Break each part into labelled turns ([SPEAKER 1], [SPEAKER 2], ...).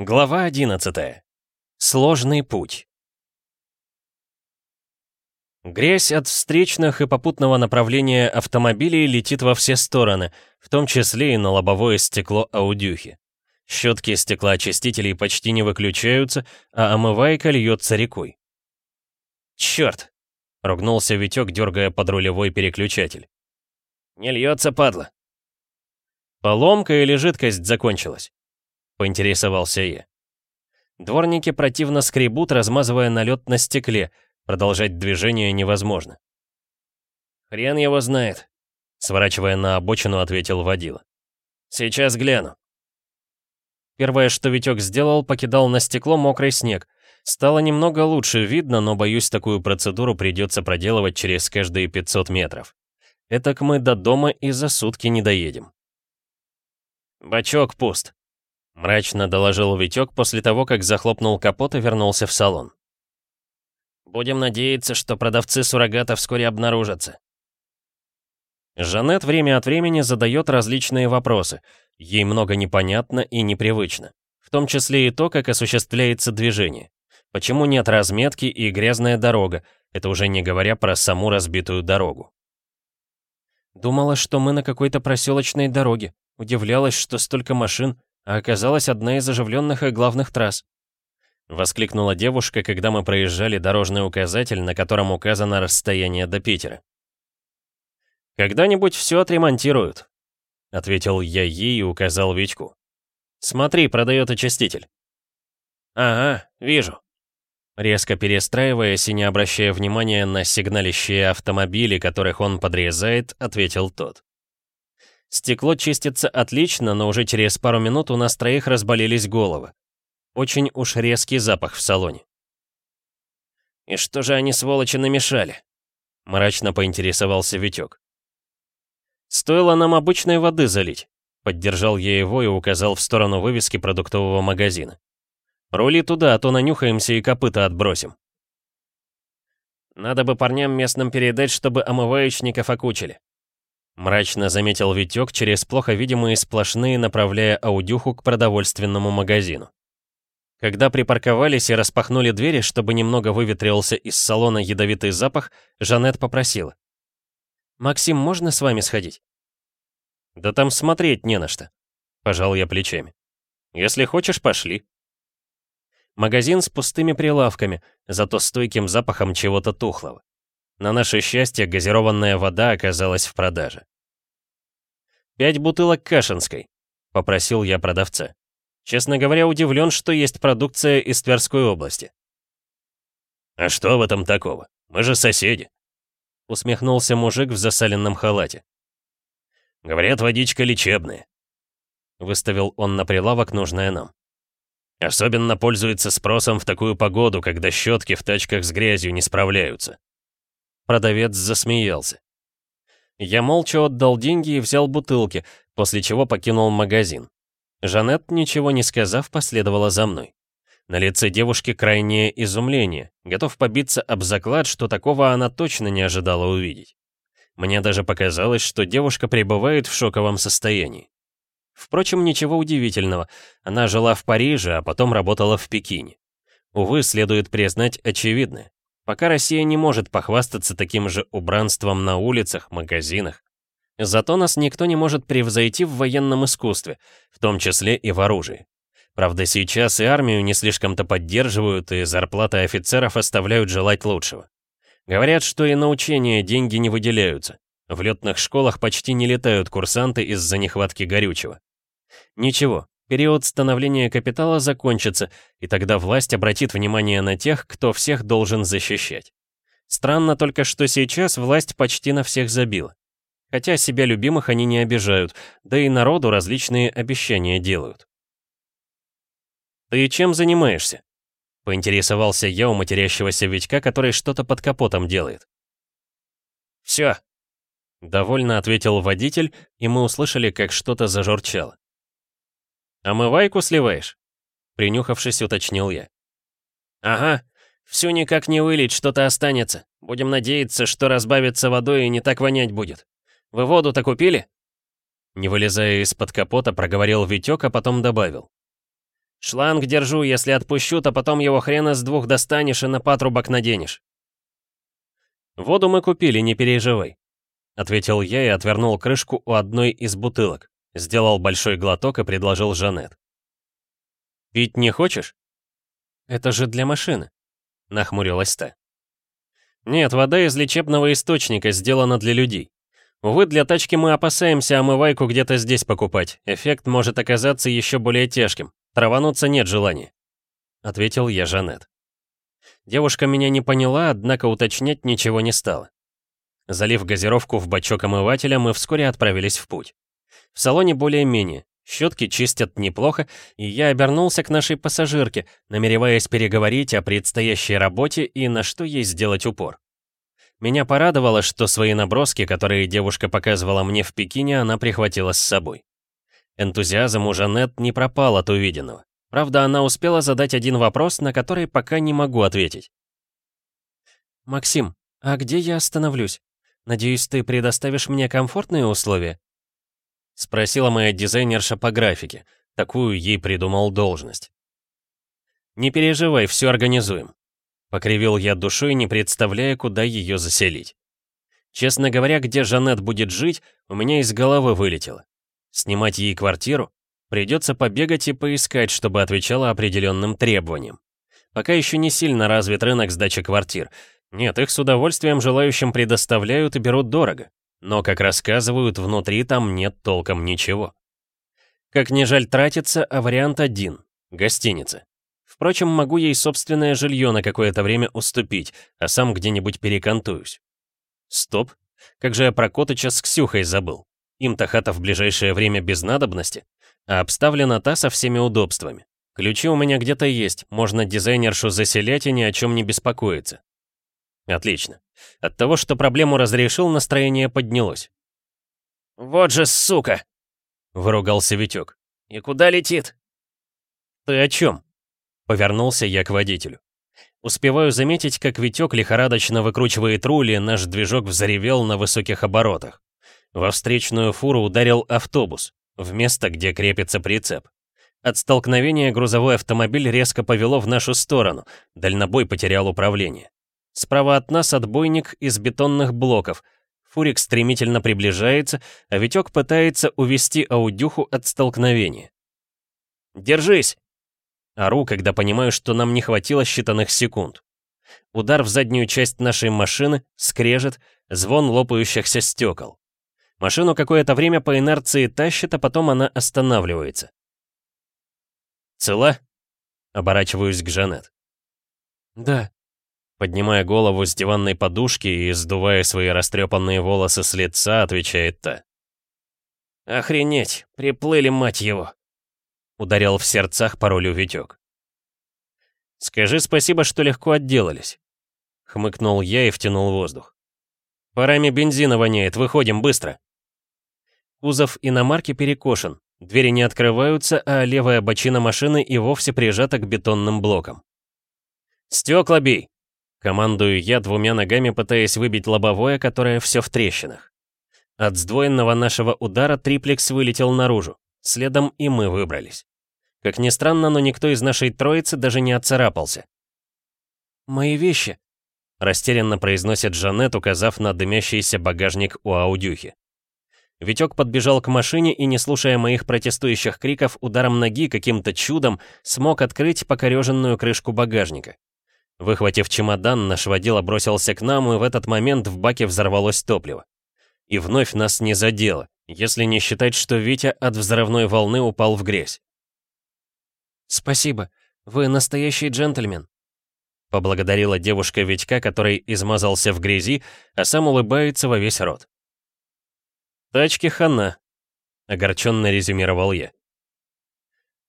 [SPEAKER 1] Глава 11. Сложный путь. Грязь от встречных и попутного направления автомобилей летит во все стороны, в том числе и на лобовое стекло аудюхи. Щетки стеклоочистителей почти не выключаются, а омывайка льется рекой. «Черт!» — ругнулся Витек, дергая под рулевой переключатель. «Не льется, падла!» Поломка или жидкость закончилась? Поинтересовался я. Дворники противно скребут, размазывая налет на стекле. Продолжать движение невозможно. «Хрен его знает», — сворачивая на обочину, ответил водила. «Сейчас гляну». Первое, что Витек сделал, покидал на стекло мокрый снег. Стало немного лучше видно, но, боюсь, такую процедуру придется проделывать через каждые 500 метров. Этак мы до дома и за сутки не доедем. «Бачок пуст», Мрачно доложил Витек после того, как захлопнул капот и вернулся в салон. «Будем надеяться, что продавцы суррогата вскоре обнаружатся». Жанет время от времени задает различные вопросы. Ей много непонятно и непривычно. В том числе и то, как осуществляется движение. Почему нет разметки и грязная дорога, это уже не говоря про саму разбитую дорогу. Думала, что мы на какой-то проселочной дороге. Удивлялась, что столько машин, а оказалась одна из оживленных и главных трасс. Воскликнула девушка, когда мы проезжали дорожный указатель, на котором указано расстояние до Питера. «Когда-нибудь все отремонтируют», — ответил я ей и указал Витьку. «Смотри, продает очиститель». «Ага, вижу». Резко перестраиваясь и не обращая внимания на сигналищие автомобили, которых он подрезает, ответил тот. Стекло чистится отлично, но уже через пару минут у нас троих разболелись головы. Очень уж резкий запах в салоне. «И что же они, сволочи, намешали?» Мрачно поинтересовался Витек. «Стоило нам обычной воды залить», — поддержал я его и указал в сторону вывески продуктового магазина. «Рули туда, а то нанюхаемся и копыта отбросим». «Надо бы парням местным передать, чтобы омываечников окучили», Мрачно заметил Витек через плохо видимые сплошные, направляя аудюху к продовольственному магазину. Когда припарковались и распахнули двери, чтобы немного выветрился из салона ядовитый запах, Жанет попросила. «Максим, можно с вами сходить?» «Да там смотреть не на что», — пожал я плечами. «Если хочешь, пошли». Магазин с пустыми прилавками, зато стойким запахом чего-то тухлого. На наше счастье, газированная вода оказалась в продаже. «Пять бутылок Кашинской», — попросил я продавца. Честно говоря, удивлен, что есть продукция из Тверской области. «А что в этом такого? Мы же соседи», — усмехнулся мужик в засаленном халате. «Говорят, водичка лечебная», — выставил он на прилавок нужное нам. «Особенно пользуется спросом в такую погоду, когда щетки в тачках с грязью не справляются». Продавец засмеялся. Я молча отдал деньги и взял бутылки, после чего покинул магазин. Жанет, ничего не сказав, последовала за мной. На лице девушки крайнее изумление, готов побиться об заклад, что такого она точно не ожидала увидеть. Мне даже показалось, что девушка пребывает в шоковом состоянии. Впрочем, ничего удивительного. Она жила в Париже, а потом работала в Пекине. Увы, следует признать очевидное. Пока Россия не может похвастаться таким же убранством на улицах, магазинах. Зато нас никто не может превзойти в военном искусстве, в том числе и в оружии. Правда, сейчас и армию не слишком-то поддерживают, и зарплаты офицеров оставляют желать лучшего. Говорят, что и на учения деньги не выделяются. В летных школах почти не летают курсанты из-за нехватки горючего. Ничего, Период становления капитала закончится, и тогда власть обратит внимание на тех, кто всех должен защищать. Странно только, что сейчас власть почти на всех забила. Хотя себя любимых они не обижают, да и народу различные обещания делают. «Ты чем занимаешься?» — поинтересовался я у матерящегося Витька, который что-то под капотом делает. «Все», — довольно ответил водитель, и мы услышали, как что-то зажурчало. «Омывайку сливаешь?» Принюхавшись, уточнил я. «Ага, всю никак не вылить, что-то останется. Будем надеяться, что разбавится водой и не так вонять будет. Вы воду-то купили?» Не вылезая из-под капота, проговорил Витек, а потом добавил. Шланг держу, если отпущу, то потом его хрена с двух достанешь и на патрубок наденешь. Воду мы купили, не переживай. Ответил я и отвернул крышку у одной из бутылок. Сделал большой глоток и предложил Жанет. «Пить не хочешь?» «Это же для машины», — нахмурилась та. «Нет, вода из лечебного источника сделана для людей. Увы, для тачки мы опасаемся омывайку где-то здесь покупать. Эффект может оказаться еще более тяжким. Травануться нет желания», — ответил я Жанет. Девушка меня не поняла, однако уточнять ничего не стала. Залив газировку в бачок омывателя, мы вскоре отправились в путь. В салоне более-менее. Щетки чистят неплохо, и я обернулся к нашей пассажирке, намереваясь переговорить о предстоящей работе и на что ей сделать упор. Меня порадовало, что свои наброски, которые девушка показывала мне в Пекине, она прихватила с собой. Энтузиазм у Жанет не пропал от увиденного. Правда, она успела задать один вопрос, на который пока не могу ответить. «Максим, а где я остановлюсь? Надеюсь, ты предоставишь мне комфортные условия?» Спросила моя дизайнерша по графике. Такую ей придумал должность. «Не переживай, все организуем». Покривил я душой, не представляя, куда ее заселить. Честно говоря, где Жанет будет жить, у меня из головы вылетело. Снимать ей квартиру? Придется побегать и поискать, чтобы отвечала определенным требованиям. Пока еще не сильно развит рынок сдачи квартир. Нет, их с удовольствием желающим предоставляют и берут дорого. Но, как рассказывают, внутри там нет толком ничего. Как не жаль тратиться, а вариант один — гостиница. Впрочем, могу ей собственное жилье на какое-то время уступить, а сам где-нибудь перекантуюсь. Стоп, как же я про Котыча с Ксюхой забыл. Им-то хата в ближайшее время без надобности, а обставлена та со всеми удобствами. Ключи у меня где-то есть, можно дизайнершу заселять и ни о чем не беспокоиться. Отлично. От того, что проблему разрешил, настроение поднялось. «Вот же сука!» — выругался Витек. «И куда летит?» «Ты о чем?» — повернулся я к водителю. Успеваю заметить, как Витек лихорадочно выкручивает рули, наш движок взревел на высоких оборотах. Во встречную фуру ударил автобус, в место, где крепится прицеп. От столкновения грузовой автомобиль резко повело в нашу сторону, дальнобой потерял управление. Справа от нас отбойник из бетонных блоков. Фурик стремительно приближается, а Витек пытается увести аудюху от столкновения. «Держись!» Ору, когда понимаю, что нам не хватило считанных секунд. Удар в заднюю часть нашей машины, скрежет, звон лопающихся стекол. Машину какое-то время по инерции тащит, а потом она останавливается. «Цела?» Оборачиваюсь к Жанет. «Да», Поднимая голову с диванной подушки и сдувая свои растрепанные волосы с лица, отвечает та. «Охренеть, приплыли, мать его!» Ударил в сердцах паролю Витек. «Скажи спасибо, что легко отделались», — хмыкнул я и втянул воздух. «Парами бензина воняет, выходим быстро». Кузов иномарки перекошен, двери не открываются, а левая бочина машины и вовсе прижата к бетонным блокам. «Стекла бей!» Командую я двумя ногами, пытаясь выбить лобовое, которое все в трещинах. От сдвоенного нашего удара триплекс вылетел наружу. Следом и мы выбрались. Как ни странно, но никто из нашей троицы даже не отцарапался. «Мои вещи», — растерянно произносит Жанет, указав на дымящийся багажник у аудюхи. Витек подбежал к машине и, не слушая моих протестующих криков, ударом ноги каким-то чудом смог открыть покореженную крышку багажника. Выхватив чемодан, наш водила бросился к нам, и в этот момент в баке взорвалось топливо. И вновь нас не задело, если не считать, что Витя от взрывной волны упал в грязь. «Спасибо, вы настоящий джентльмен», — поблагодарила девушка Витька, который измазался в грязи, а сам улыбается во весь рот. «Тачки хана», — огорченно резюмировал я.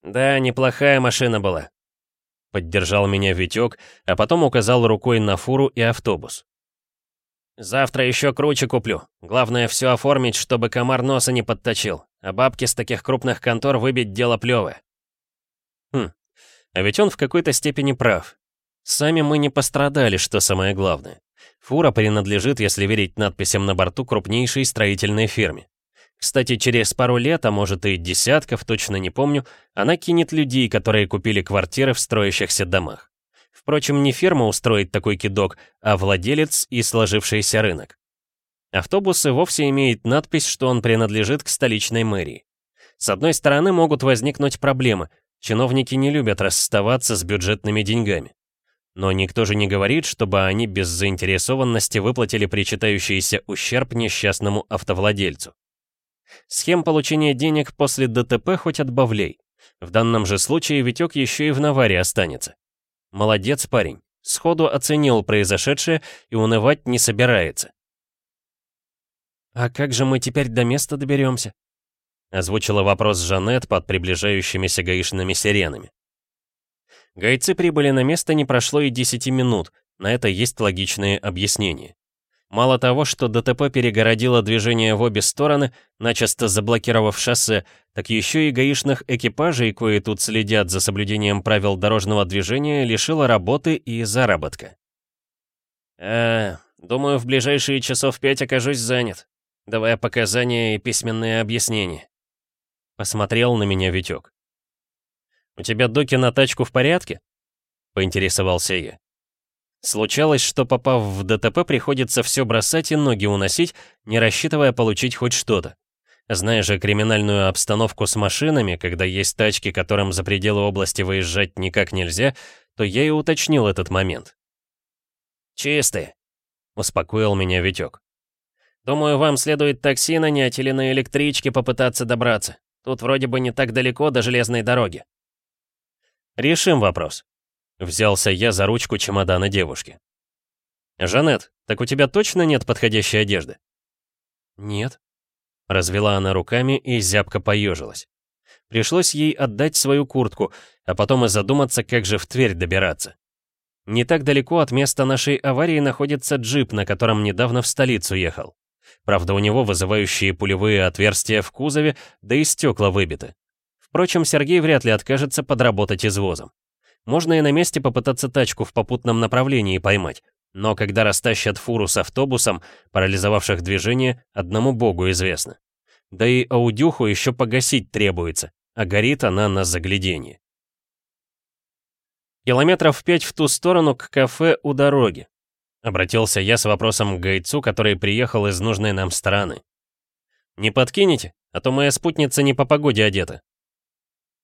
[SPEAKER 1] «Да, неплохая машина была», Поддержал меня Витек, а потом указал рукой на фуру и автобус. «Завтра еще круче куплю. Главное все оформить, чтобы комар носа не подточил, а бабки с таких крупных контор выбить дело плевое». Хм, а ведь он в какой-то степени прав. Сами мы не пострадали, что самое главное. Фура принадлежит, если верить надписям на борту, крупнейшей строительной фирме. Кстати, через пару лет, а может и десятков, точно не помню, она кинет людей, которые купили квартиры в строящихся домах. Впрочем, не фирма устроит такой кидок, а владелец и сложившийся рынок. Автобус и вовсе имеет надпись, что он принадлежит к столичной мэрии. С одной стороны, могут возникнуть проблемы. Чиновники не любят расставаться с бюджетными деньгами. Но никто же не говорит, чтобы они без заинтересованности выплатили причитающийся ущерб несчастному автовладельцу. Схем получения денег после ДТП хоть отбавляй. В данном же случае Витек еще и в наваре останется. Молодец парень. Сходу оценил произошедшее и унывать не собирается. «А как же мы теперь до места доберемся?» Озвучила вопрос Жанет под приближающимися гаишными сиренами. Гайцы прибыли на место не прошло и 10 минут, на это есть логичные объяснения. Мало того, что ДТП перегородило движение в обе стороны, начисто заблокировав шоссе, так еще и гаишных экипажей, кои тут следят за соблюдением правил дорожного движения, лишило работы и заработка. «Э, думаю, в ближайшие часов пять окажусь занят, давая показания и письменные объяснения». Посмотрел на меня Витек. «У тебя доки на тачку в порядке?» — поинтересовался я. Случалось, что попав в ДТП, приходится все бросать и ноги уносить, не рассчитывая получить хоть что-то. Зная же криминальную обстановку с машинами, когда есть тачки, которым за пределы области выезжать никак нельзя, то я и уточнил этот момент. «Чистые», — успокоил меня Витек. «Думаю, вам следует такси нанять или на электричке попытаться добраться. Тут вроде бы не так далеко до железной дороги». «Решим вопрос», Взялся я за ручку чемодана девушки. «Жанет, так у тебя точно нет подходящей одежды?» «Нет». Развела она руками и зябко поежилась. Пришлось ей отдать свою куртку, а потом и задуматься, как же в Тверь добираться. Не так далеко от места нашей аварии находится джип, на котором недавно в столицу ехал. Правда, у него вызывающие пулевые отверстия в кузове, да и стекла выбиты. Впрочем, Сергей вряд ли откажется подработать извозом. Можно и на месте попытаться тачку в попутном направлении поймать. Но когда растащат фуру с автобусом, парализовавших движение, одному богу известно. Да и аудюху еще погасить требуется, а горит она на загляденье. Километров пять в ту сторону к кафе у дороги. Обратился я с вопросом к гайцу, который приехал из нужной нам стороны. «Не подкинете? А то моя спутница не по погоде одета».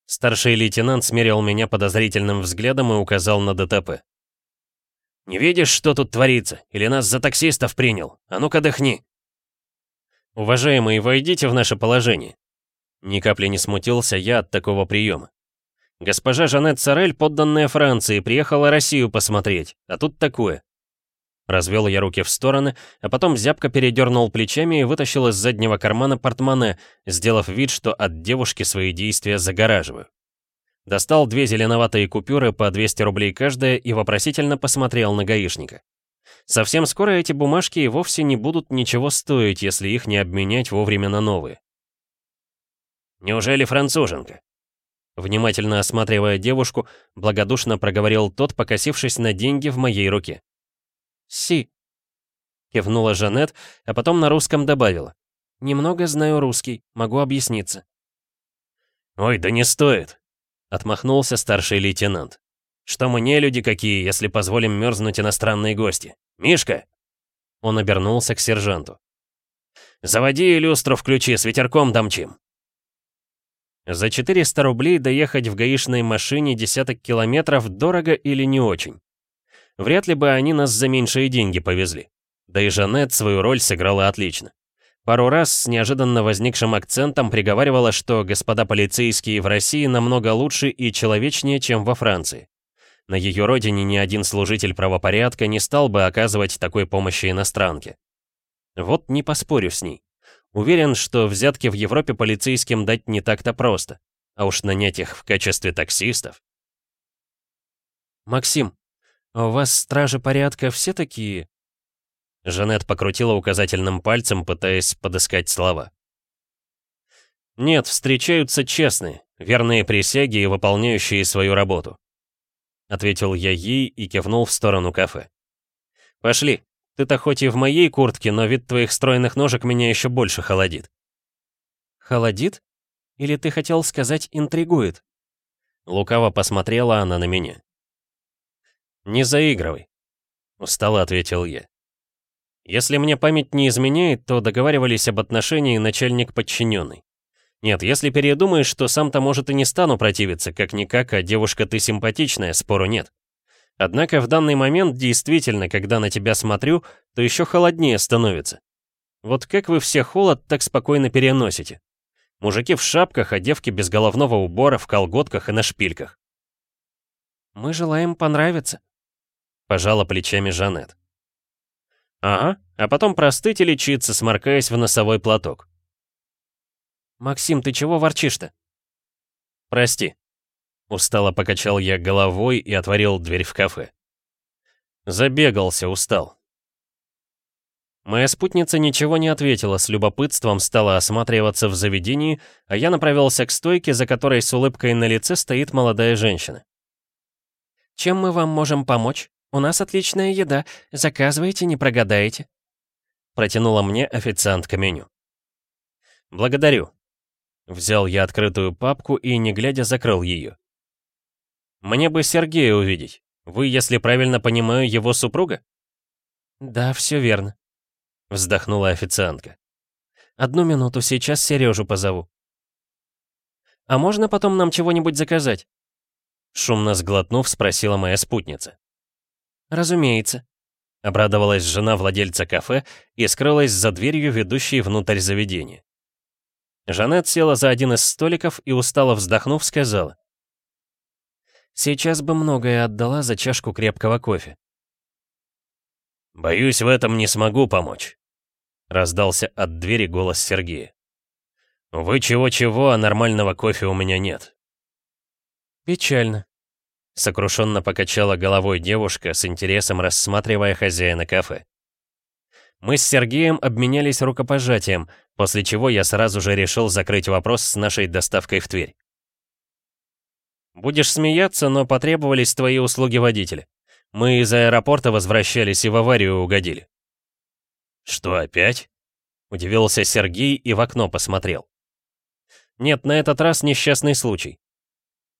[SPEAKER 1] Старший лейтенант смерил меня подозрительным взглядом и указал на ДТП. «Не видишь, что тут творится? Или нас за таксистов принял? А ну-ка дыхни!» «Уважаемые, войдите в наше положение». Ни капли не смутился я от такого приема. Госпожа Жанет Сорель, подданная Франции, приехала Россию посмотреть, а тут такое. Развел я руки в стороны, а потом зябко передернул плечами и вытащил из заднего кармана портмоне, сделав вид, что от девушки свои действия загораживаю. Достал две зеленоватые купюры по 200 рублей каждая и вопросительно посмотрел на гаишника. Совсем скоро эти бумажки и вовсе не будут ничего стоить, если их не обменять вовремя на новые. «Неужели француженка?» Внимательно осматривая девушку, благодушно проговорил тот, покосившись на деньги в моей руке. «Си», — кивнула Жанет, а потом на русском добавила. «Немного знаю русский, могу объясниться». «Ой, да не стоит», — отмахнулся старший лейтенант. «Что мы не люди какие, если позволим мерзнуть иностранные гости? Мишка!» Он обернулся к сержанту. «Заводи люстру в ключи, с ветерком домчим». За 400 рублей доехать в гаишной машине десяток километров дорого или не очень. Вряд ли бы они нас за меньшие деньги повезли. Да и Жанет свою роль сыграла отлично. Пару раз с неожиданно возникшим акцентом приговаривала, что господа полицейские в России намного лучше и человечнее, чем во Франции. На ее родине ни один служитель правопорядка не стал бы оказывать такой помощи иностранке. Вот не поспорю с ней. Уверен, что взятки в Европе полицейским дать не так-то просто. А уж нанять их в качестве таксистов. «Максим, «А у вас стражи порядка все такие?» Жанет покрутила указательным пальцем, пытаясь подыскать слова. «Нет, встречаются честные, верные присяги и выполняющие свою работу», ответил я ей и кивнул в сторону кафе. «Пошли, ты-то хоть и в моей куртке, но вид твоих стройных ножек меня еще больше холодит». Холодит? Или ты хотел сказать интригует?» Лукаво посмотрела она на меня. «Не заигрывай», — устало ответил я. «Если мне память не изменяет, то договаривались об отношении начальник-подчиненный. Нет, если передумаешь, то сам-то, может, и не стану противиться, как-никак, а девушка ты симпатичная, спору нет. Однако в данный момент действительно, когда на тебя смотрю, то еще холоднее становится. Вот как вы все холод так спокойно переносите? Мужики в шапках, а девки без головного убора, в колготках и на шпильках. «Мы желаем понравиться», — пожала плечами Жанет. «Ага, а потом простыть и лечиться, сморкаясь в носовой платок». «Максим, ты чего ворчишь-то?» «Прости», — устало покачал я головой и отворил дверь в кафе. Забегался, устал. Моя спутница ничего не ответила, с любопытством стала осматриваться в заведении, а я направился к стойке, за которой с улыбкой на лице стоит молодая женщина. «Чем мы вам можем помочь? У нас отличная еда. Заказывайте, не прогадаете». Протянула мне официантка меню. «Благодарю». Взял я открытую папку и, не глядя, закрыл ее. «Мне бы Сергея увидеть. Вы, если правильно понимаю, его супруга?» «Да, все верно», — вздохнула официантка. «Одну минуту, сейчас Сережу позову». «А можно потом нам чего-нибудь заказать?» Шумно сглотнув, спросила моя спутница. «Разумеется», — обрадовалась жена владельца кафе и скрылась за дверью, ведущей внутрь заведения. Жанет села за один из столиков и, устало вздохнув, сказала. «Сейчас бы многое отдала за чашку крепкого кофе.
[SPEAKER 2] «Боюсь, в этом не смогу помочь», — раздался от двери голос Сергея. «Вы чего-чего, а нормального кофе у меня нет».
[SPEAKER 1] «Печально», — сокрушенно покачала головой девушка, с интересом рассматривая хозяина кафе. Мы с Сергеем обменялись рукопожатием, после чего я сразу же решил закрыть вопрос с нашей доставкой в Тверь. «Будешь смеяться, но потребовались твои услуги водителя. Мы из аэропорта возвращались и в аварию угодили».
[SPEAKER 2] «Что, опять?»
[SPEAKER 1] — удивился Сергей и в окно посмотрел. «Нет, на этот раз несчастный случай».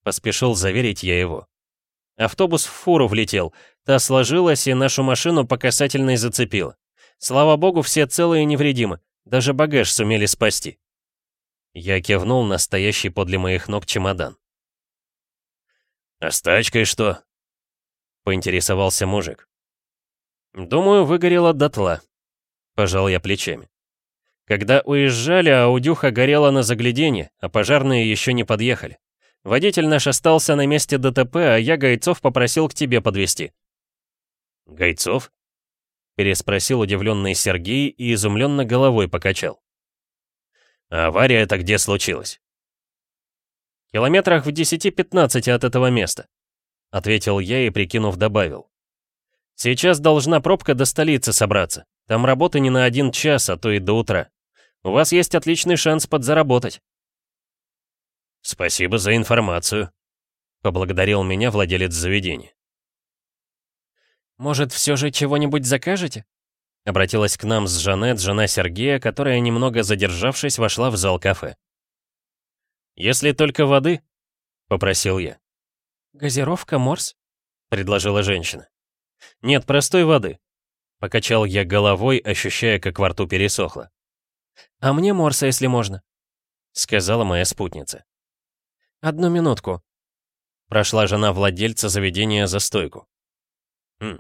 [SPEAKER 1] Поспешил заверить я его. Автобус в фуру влетел, та сложилась и нашу машину по касательной зацепила. Слава богу, все целые и невредимы, даже багаж сумели спасти. Я кивнул на стоящий подле моих ног чемодан.
[SPEAKER 2] «А с тачкой что?»
[SPEAKER 1] поинтересовался мужик. «Думаю, выгорела дотла», — пожал я плечами. Когда уезжали, аудюха горела на загляденье, а пожарные еще не подъехали. Водитель наш остался на месте ДТП, а я Гайцов попросил к тебе подвезти.
[SPEAKER 2] «Гайцов?»
[SPEAKER 1] — переспросил удивленный Сергей и изумленно головой покачал.
[SPEAKER 2] «А авария это где случилась?»
[SPEAKER 1] «Километрах в 10-15 от этого места», — ответил я и, прикинув, добавил. «Сейчас должна пробка до столицы собраться. Там работы не на один час, а то и до утра. У вас есть отличный шанс подзаработать».
[SPEAKER 2] «Спасибо за информацию», — поблагодарил меня владелец заведения.
[SPEAKER 1] «Может, все же чего-нибудь закажете?» Обратилась к нам с Жанет, жена Сергея, которая, немного задержавшись, вошла в зал кафе. «Если только воды», — попросил я. «Газировка, морс?» — предложила женщина. «Нет, простой воды». Покачал я головой, ощущая, как во рту пересохло. «А мне морса, если можно», — сказала моя спутница. «Одну минутку». Прошла жена владельца заведения за стойку.
[SPEAKER 2] «Хм,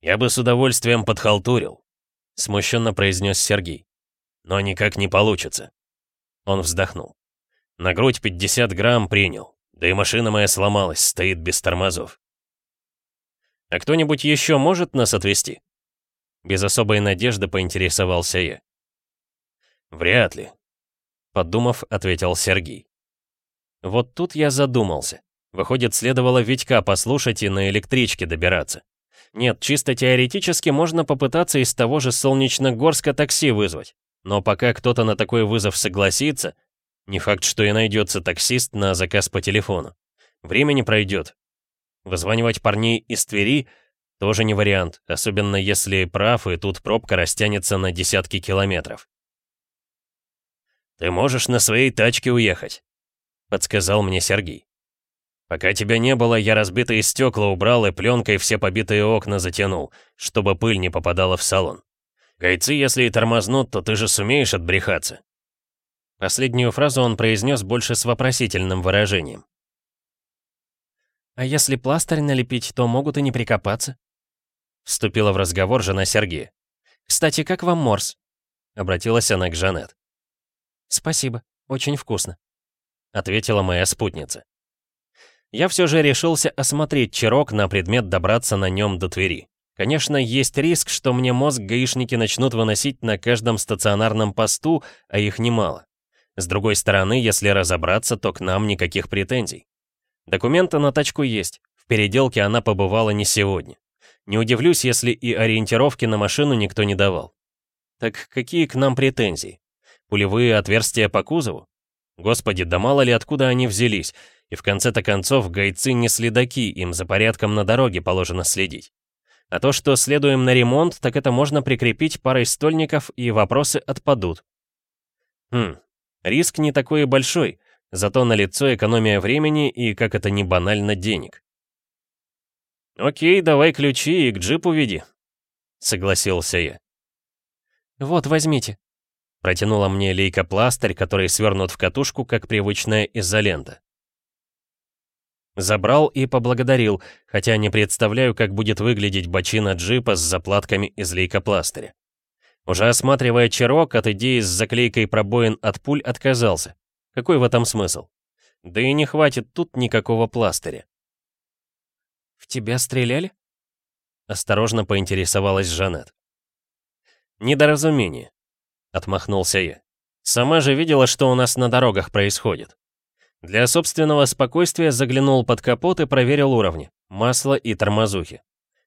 [SPEAKER 2] я бы с удовольствием подхалтурил», — смущенно произнес Сергей. «Но никак не получится». Он вздохнул. «На грудь 50 грамм принял. Да и машина моя сломалась, стоит без тормозов.
[SPEAKER 1] «А кто-нибудь еще может нас отвезти?» Без особой надежды поинтересовался я.
[SPEAKER 2] «Вряд ли», — подумав, ответил Сергей.
[SPEAKER 1] Вот тут я задумался. Выходит, следовало Витька послушать и на электричке добираться. Нет, чисто теоретически можно попытаться из того же Солнечногорска такси вызвать. Но пока кто-то на такой вызов согласится, не факт, что и найдется таксист на заказ по телефону. Времени пройдет. Вызванивать парней из Твери тоже не вариант, особенно если прав, и тут пробка растянется на десятки километров.
[SPEAKER 2] «Ты можешь на своей тачке уехать», — подсказал мне Сергей. «Пока тебя не было, я разбитые стекла убрал и пленкой все побитые окна затянул, чтобы пыль не попадала в салон. Гайцы, если и тормознут, то ты же сумеешь отбрехаться».
[SPEAKER 1] Последнюю фразу он произнес больше с вопросительным выражением. «А если пластырь налепить, то могут и не прикопаться?» Вступила в разговор жена Сергея. «Кстати, как вам морс?» Обратилась она к Жанет. «Спасибо, очень вкусно», — ответила моя спутница. Я все же решился осмотреть чирок на предмет добраться на нем до Твери. Конечно, есть риск, что мне мозг гаишники начнут выносить на каждом стационарном посту, а их немало. С другой стороны, если разобраться, то к нам никаких претензий. Документы на тачку есть, в переделке она побывала не сегодня. Не удивлюсь, если и ориентировки на машину никто не давал. Так какие к нам претензии? Пулевые отверстия по кузову? Господи, да мало ли откуда они взялись, и в конце-то концов гайцы не следаки, им за порядком на дороге положено следить. А то, что следуем на ремонт, так это можно прикрепить парой стольников, и вопросы отпадут. Хм, риск не такой и большой, зато налицо экономия времени и, как это ни банально, денег. «Окей, давай ключи и к джипу веди», — согласился я. «Вот, возьмите», — протянула мне лейка-пластырь, который свернут в катушку, как привычная изолента. Забрал и поблагодарил, хотя не представляю, как будет выглядеть бочина джипа с заплатками из лейкопластыря. Уже осматривая черок, от идеи с заклейкой пробоин от пуль отказался. Какой в этом смысл? Да и не хватит тут никакого пластыря. «В тебя стреляли?» Осторожно поинтересовалась Жанет. «Недоразумение», — отмахнулся я. «Сама же видела, что у нас на дорогах происходит. Для собственного спокойствия заглянул под капот и проверил уровни, масло и тормозухи.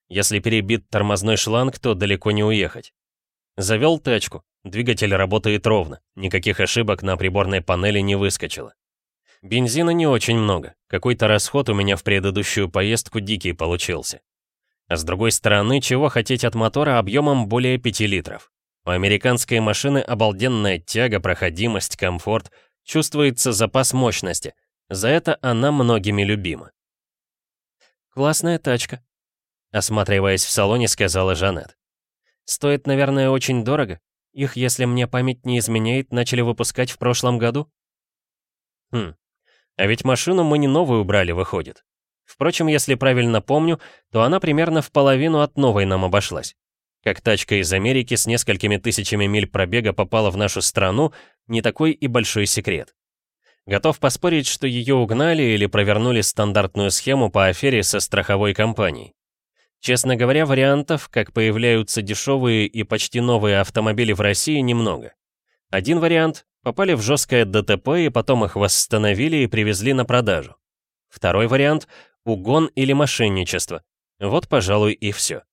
[SPEAKER 1] Если перебит тормозной шланг, то далеко не уехать. Завел тачку, двигатель работает ровно, никаких ошибок на приборной панели не выскочило. Бензина не очень много, какой-то расход у меня в предыдущую поездку дикий получился. А с другой стороны, чего хотеть от мотора объемом более 5 литров? У американской машины обалденная тяга, проходимость, комфорт — Чувствуется запас мощности. За это она многими любима. «Классная тачка», — осматриваясь в салоне, сказала Жанет. «Стоит, наверное, очень дорого. Их, если мне память не изменяет, начали выпускать в прошлом году?» «Хм, а ведь машину мы не новую брали, выходит. Впрочем, если правильно помню, то она примерно в половину от новой нам обошлась. Как тачка из Америки с несколькими тысячами миль пробега попала в нашу страну, не такой и большой секрет. Готов поспорить, что ее угнали или провернули стандартную схему по афере со страховой компанией. Честно говоря, вариантов, как появляются дешевые и почти новые автомобили в России, немного. Один вариант — попали в жесткое ДТП и потом их восстановили и привезли на продажу. Второй вариант — угон или мошенничество. Вот, пожалуй, и все.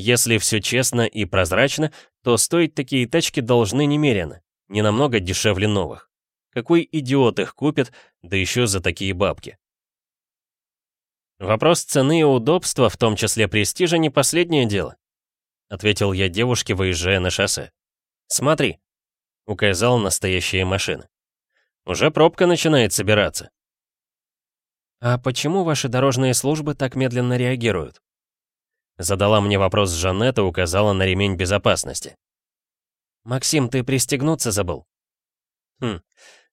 [SPEAKER 1] Если все честно и прозрачно, то стоить такие тачки должны немерено, не намного дешевле новых. Какой идиот их купит, да еще за такие бабки? Вопрос цены и удобства, в том числе престижа, не последнее дело, ответил я девушке, выезжая на шоссе. Смотри, указал настоящие машины. Уже пробка начинает собираться. А почему ваши дорожные службы так медленно реагируют? Задала мне вопрос Жанет и указала на ремень безопасности. «Максим, ты пристегнуться забыл?» «Хм,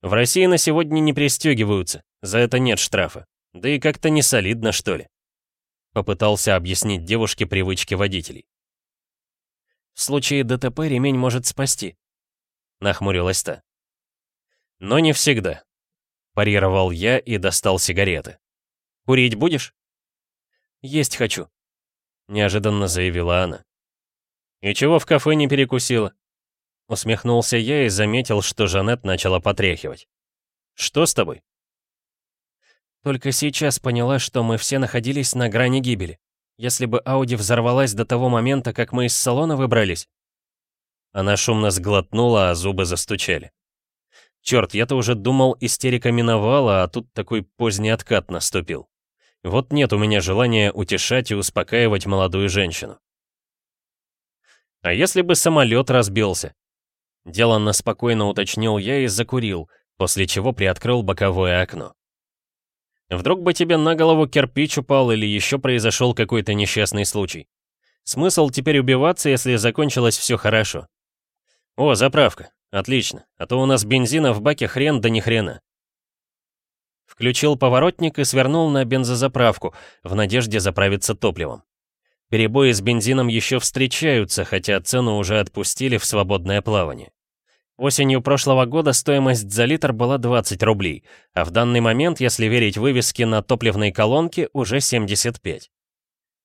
[SPEAKER 1] в России на сегодня не пристегиваются, за это нет штрафа. Да и как-то не солидно, что ли?» Попытался объяснить девушке привычки водителей. «В случае ДТП ремень может спасти», — нахмурилась та. «Но не всегда», — парировал я и достал сигареты. «Курить будешь?» «Есть хочу», — неожиданно заявила она. «И чего в кафе не перекусила?» Усмехнулся я и заметил, что Жанет начала потряхивать. «Что с тобой?» Только сейчас поняла, что мы все находились на грани гибели. Если бы Ауди взорвалась до того момента, как мы из салона выбрались. Она шумно сглотнула, а зубы застучали. Черт, я-то уже думал, истерика миновала, а тут такой поздний откат наступил. Вот нет у меня желания утешать и успокаивать молодую женщину. А если бы самолет разбился? Деланно спокойно уточнил я и закурил, после чего приоткрыл боковое окно. Вдруг бы тебе на голову кирпич упал или еще произошел какой-то несчастный случай. Смысл теперь убиваться, если закончилось все хорошо. О, заправка. Отлично. А то у нас бензина в баке хрен да ни хрена. Включил поворотник и свернул на бензозаправку, в надежде заправиться топливом. Перебои с бензином еще встречаются, хотя цену уже отпустили в свободное плавание. Осенью прошлого года стоимость за литр была 20 рублей, а в данный момент, если верить вывеске на топливной колонке, уже 75.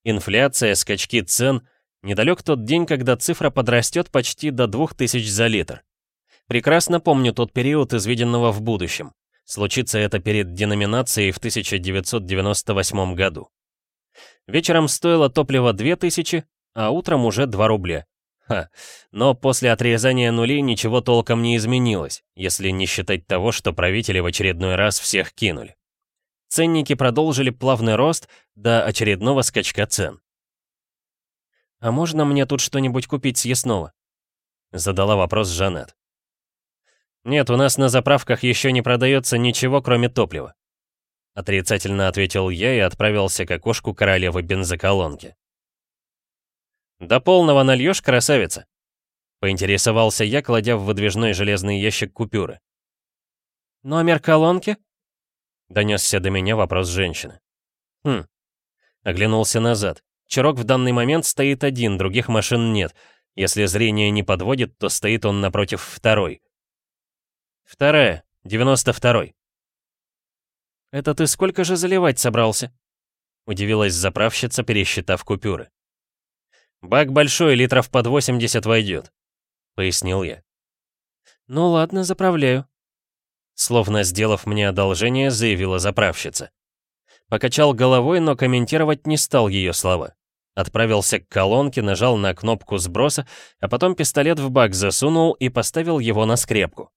[SPEAKER 1] Инфляция, скачки цен. Недалек тот день, когда цифра подрастет почти до 2000 за литр. Прекрасно помню тот период из виденного в будущем. Случится это перед деноминацией в 1998 году. Вечером стоило топливо 2000, а утром уже 2 рубля. Ха, но после отрезания нулей ничего толком не изменилось, если не считать того, что правители в очередной раз всех кинули. Ценники продолжили плавный рост до очередного скачка цен. «А можно мне тут что-нибудь купить съестного?» Задала вопрос Жанет. «Нет, у нас на заправках еще не продается ничего, кроме топлива», отрицательно ответил я и отправился к окошку королевы бензоколонки. «До полного нальешь, красавица?» Поинтересовался я, кладя в выдвижной железный ящик купюры. «Номер колонки?» Донесся до меня вопрос женщины. «Хм». Оглянулся назад. Чирок в данный момент стоит один, других машин нет. Если зрение не подводит, то стоит он напротив второй. Вторая, девяносто второй. «Это ты сколько же заливать собрался?» Удивилась заправщица, пересчитав купюры. «Бак большой, литров под 80 войдет», — пояснил я. «Ну ладно, заправляю», — словно сделав мне одолжение, заявила заправщица. Покачал головой, но комментировать не стал ее слова. Отправился к колонке, нажал на кнопку сброса, а потом пистолет в бак засунул и поставил его на скрепку.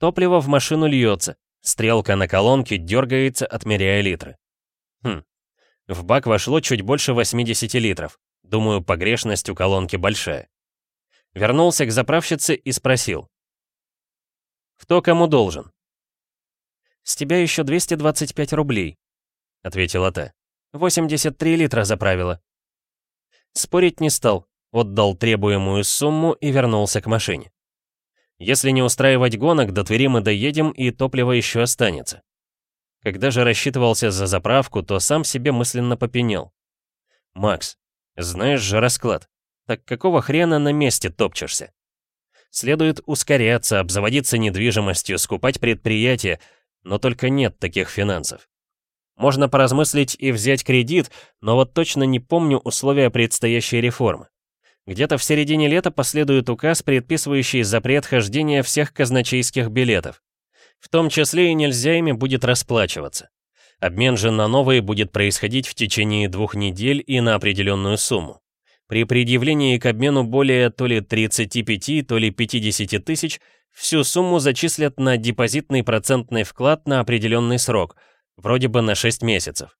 [SPEAKER 1] Топливо в машину льется, стрелка на колонке дергается, отмеряя литры. Хм, в бак вошло чуть больше 80 литров. Думаю, погрешность у колонки большая. Вернулся к заправщице и спросил. «Кто кому должен?» «С тебя еще 225 рублей», — ответила та. «83 литра заправила». Спорить не стал, отдал требуемую сумму и вернулся к машине. Если не устраивать гонок, до Твери мы доедем, и топливо еще останется. Когда же рассчитывался за заправку, то сам себе мысленно попенял. «Макс, знаешь же расклад. Так какого хрена на месте топчешься? Следует ускоряться, обзаводиться недвижимостью, скупать предприятия, но только нет таких финансов. Можно поразмыслить и взять кредит, но вот точно не помню условия предстоящей реформы. Где-то в середине лета последует указ, предписывающий запрет хождения всех казначейских билетов. В том числе и нельзя ими будет расплачиваться. Обмен же на новые будет происходить в течение двух недель и на определенную сумму. При предъявлении к обмену более то ли 35, то ли 50 тысяч, всю сумму зачислят на депозитный процентный вклад на определенный срок, вроде бы на 6 месяцев.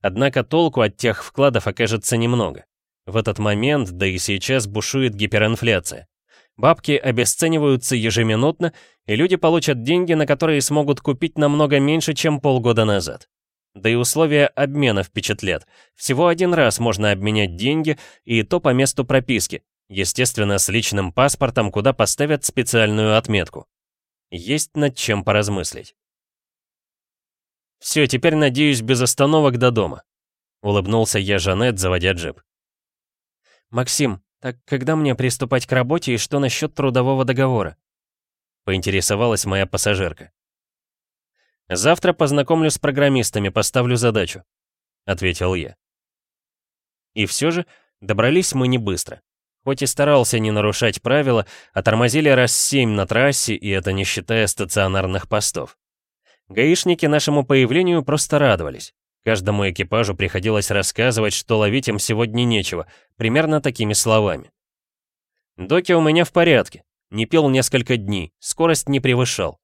[SPEAKER 1] Однако толку от тех вкладов окажется немного. В этот момент, да и сейчас бушует гиперинфляция. Бабки обесцениваются ежеминутно, и люди получат деньги, на которые смогут купить намного меньше, чем полгода назад. Да и условия обмена впечатлят. Всего один раз можно обменять деньги, и то по месту прописки. Естественно, с личным паспортом, куда поставят специальную отметку. Есть над чем поразмыслить. «Все, теперь, надеюсь, без остановок до дома», — улыбнулся я Жанет, заводя джип. «Максим, так когда мне приступать к работе и что насчет трудового договора?» — поинтересовалась моя пассажирка. «Завтра познакомлю с программистами, поставлю задачу», — ответил я. И все же добрались мы не быстро. Хоть и старался не нарушать правила, а тормозили раз семь на трассе, и это не считая стационарных постов. Гаишники нашему появлению просто радовались. Каждому экипажу приходилось рассказывать, что ловить им сегодня нечего, примерно такими словами. «Доки у меня в порядке. Не пил несколько дней, скорость не превышал.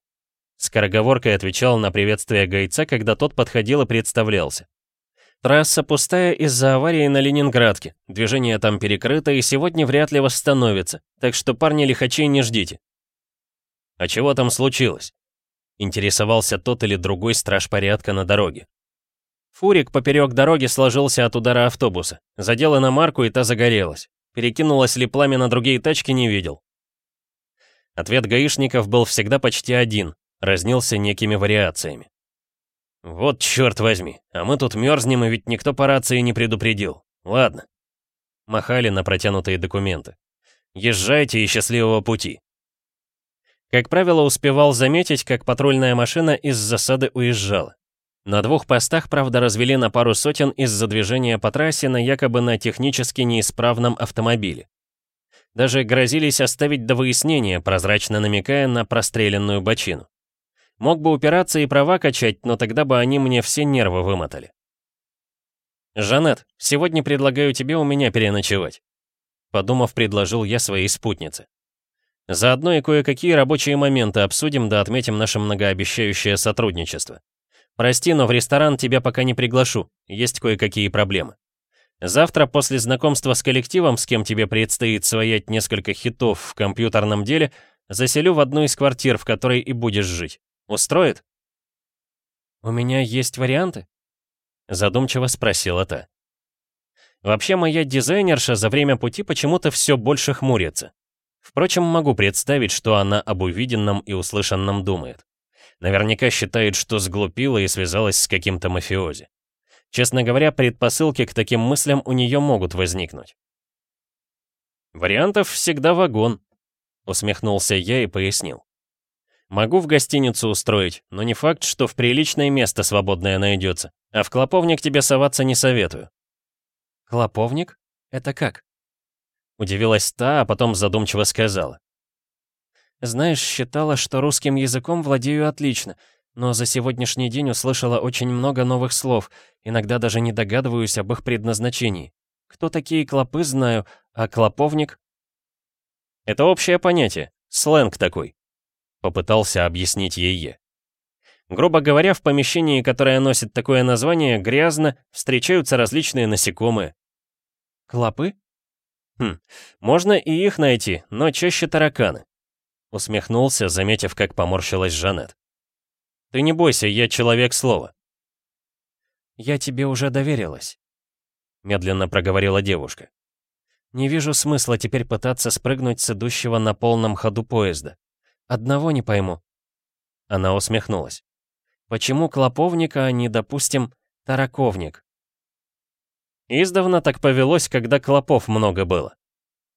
[SPEAKER 1] Скороговоркой отвечал на приветствие гайца, когда тот подходил и представлялся. Трасса пустая из-за аварии на Ленинградке. Движение там перекрыто и сегодня вряд ли восстановится, так что парни лихачей не ждите.
[SPEAKER 2] А чего там случилось?» Интересовался тот или другой страж порядка на дороге.
[SPEAKER 1] Фурик поперек дороги сложился от удара автобуса. Задел иномарку, и та загорелась. Перекинулось ли пламя на другие тачки, не видел.
[SPEAKER 2] Ответ гаишников был всегда почти один, разнился некими вариациями. «Вот черт возьми, а мы тут мерзнем, и ведь никто по рации не предупредил. Ладно». Махали на протянутые документы. «Езжайте и счастливого пути».
[SPEAKER 1] Как правило, успевал заметить, как патрульная машина из засады уезжала. На двух постах, правда, развели на пару сотен из-за движения по трассе на якобы на технически неисправном автомобиле. Даже грозились оставить до выяснения, прозрачно намекая на простреленную бочину. Мог бы упираться и права качать, но тогда бы они мне все нервы вымотали. «Жанет, сегодня предлагаю тебе у меня переночевать», подумав, предложил я своей спутнице. Заодно и кое-какие рабочие моменты обсудим да отметим наше многообещающее сотрудничество. Прости, но в ресторан тебя пока не приглашу, есть кое-какие проблемы. Завтра после знакомства с коллективом, с кем тебе предстоит своять несколько хитов в компьютерном деле, заселю в одну из квартир, в которой и будешь жить. Устроит?» «У меня есть варианты?» Задумчиво спросила та. Вообще, моя дизайнерша за время пути почему-то все больше хмурится. Впрочем, могу представить, что она об увиденном и услышанном думает. Наверняка считает, что сглупила и связалась с каким-то мафиози. Честно говоря, предпосылки к таким мыслям у нее могут возникнуть. «Вариантов всегда вагон», — усмехнулся я и пояснил. Могу в гостиницу устроить, но не факт, что в приличное место свободное найдется. А в клоповник тебе соваться не советую. Клоповник? Это как? Удивилась та, а потом задумчиво сказала. Знаешь, считала, что русским языком владею отлично, но за сегодняшний день услышала очень много новых слов, иногда даже не догадываюсь об их предназначении. Кто такие клопы, знаю, а клоповник? Это общее понятие, сленг такой. Попытался объяснить ей Грубо говоря, в помещении, которое носит такое название, грязно, встречаются различные насекомые. Клопы? Хм, можно и их найти, но чаще тараканы. Усмехнулся, заметив, как поморщилась Жанет. Ты не бойся, я человек слова. Я тебе уже доверилась. Медленно проговорила девушка. Не вижу смысла теперь пытаться спрыгнуть с идущего на полном ходу поезда. Одного не пойму. Она усмехнулась. Почему клоповник, а не, допустим, тараковник? Издавна так повелось, когда клопов много было,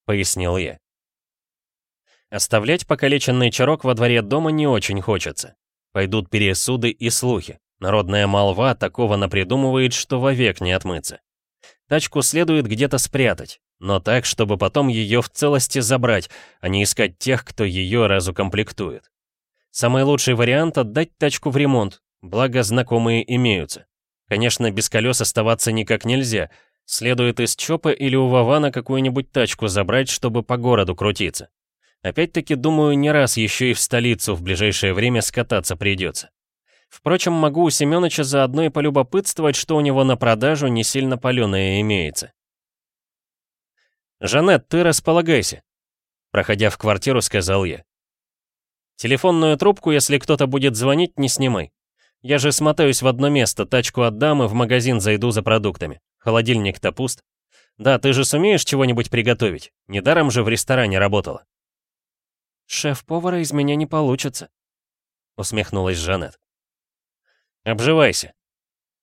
[SPEAKER 1] пояснил я. Оставлять покалеченный чарок во дворе дома не очень хочется. Пойдут пересуды и слухи. Народная молва такого напридумывает, что вовек не отмыться. Тачку следует где-то спрятать, но так, чтобы потом ее в целости забрать, а не искать тех, кто ее разукомплектует. Самый лучший вариант — отдать тачку в ремонт, благо знакомые имеются. Конечно, без колес оставаться никак нельзя. Следует из ЧОПа или у Вована какую-нибудь тачку забрать, чтобы по городу крутиться. Опять-таки, думаю, не раз еще и в столицу в ближайшее время скататься придется. Впрочем, могу у Семёныча заодно и полюбопытствовать, что у него на продажу не сильно палёное имеется. «Жанет, ты располагайся», — проходя в квартиру, сказал я. «Телефонную трубку, если кто-то будет звонить, не снимай. Я же смотаюсь в одно место, тачку отдам и в магазин зайду за продуктами. Холодильник-то пуст. Да, ты же сумеешь чего-нибудь приготовить? Недаром же в ресторане работала». «Шеф-повара из меня не получится», — усмехнулась Жанет. «Обживайся.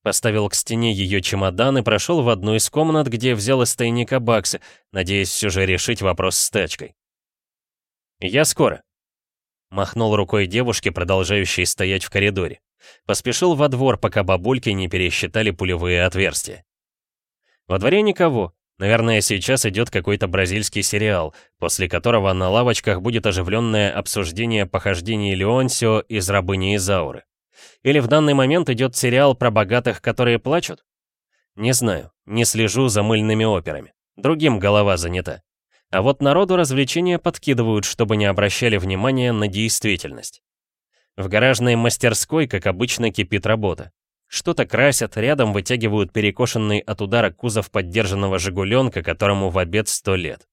[SPEAKER 1] Поставил к стене ее чемодан и прошел в одну из комнат, где взял из тайника баксы, надеясь все же решить вопрос с тачкой. «Я скоро», — махнул рукой девушке, продолжающей стоять в коридоре. Поспешил во двор, пока бабульки не пересчитали пулевые отверстия. Во дворе никого. Наверное, сейчас идет какой-то бразильский сериал, после которого на лавочках будет оживленное обсуждение похождений Леонсио из «Рабыни Изауры». Или в данный момент идет сериал про богатых, которые плачут? Не знаю, не слежу за мыльными операми. Другим голова занята. А вот народу развлечения подкидывают, чтобы не обращали внимания на действительность. В гаражной мастерской, как обычно, кипит работа. Что-то красят, рядом вытягивают перекошенный от удара кузов поддержанного «Жигуленка», которому в обед сто лет.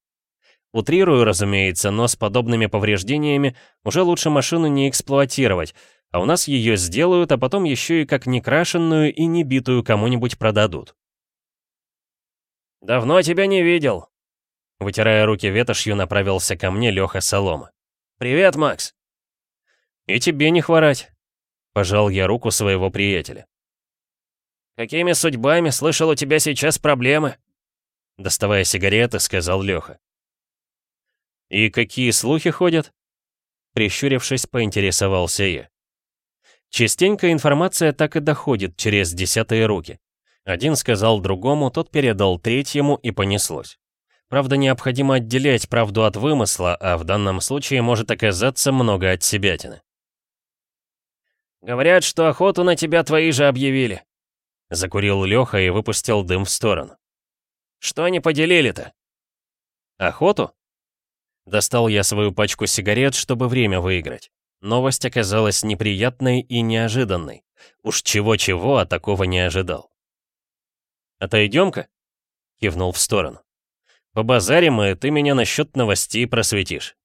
[SPEAKER 1] Утрирую, разумеется, но с подобными повреждениями уже лучше машину не эксплуатировать, а у нас ее сделают, а потом еще и как некрашенную и не битую кому-нибудь продадут. «Давно тебя не видел», — вытирая руки ветошью, направился ко мне Леха Солома. «Привет, Макс!» «И тебе не хворать», — пожал я руку своего приятеля. «Какими судьбами? Слышал, у тебя сейчас проблемы?» Доставая сигареты, сказал Леха. «И какие слухи ходят?» Прищурившись, поинтересовался я. Частенько информация так и доходит через десятые руки. Один сказал другому, тот передал третьему и понеслось. Правда, необходимо отделять правду от вымысла, а в данном случае может оказаться много от себятины. «Говорят, что охоту на тебя твои же объявили», — закурил Леха и выпустил дым в сторону. «Что они поделили-то?» «Охоту?» Достал я свою пачку сигарет, чтобы время выиграть. Новость оказалась неприятной и неожиданной. Уж чего-чего, а такого не ожидал. «Отойдем-ка?» — кивнул в сторону. «Побазарим, и ты меня насчет новостей просветишь».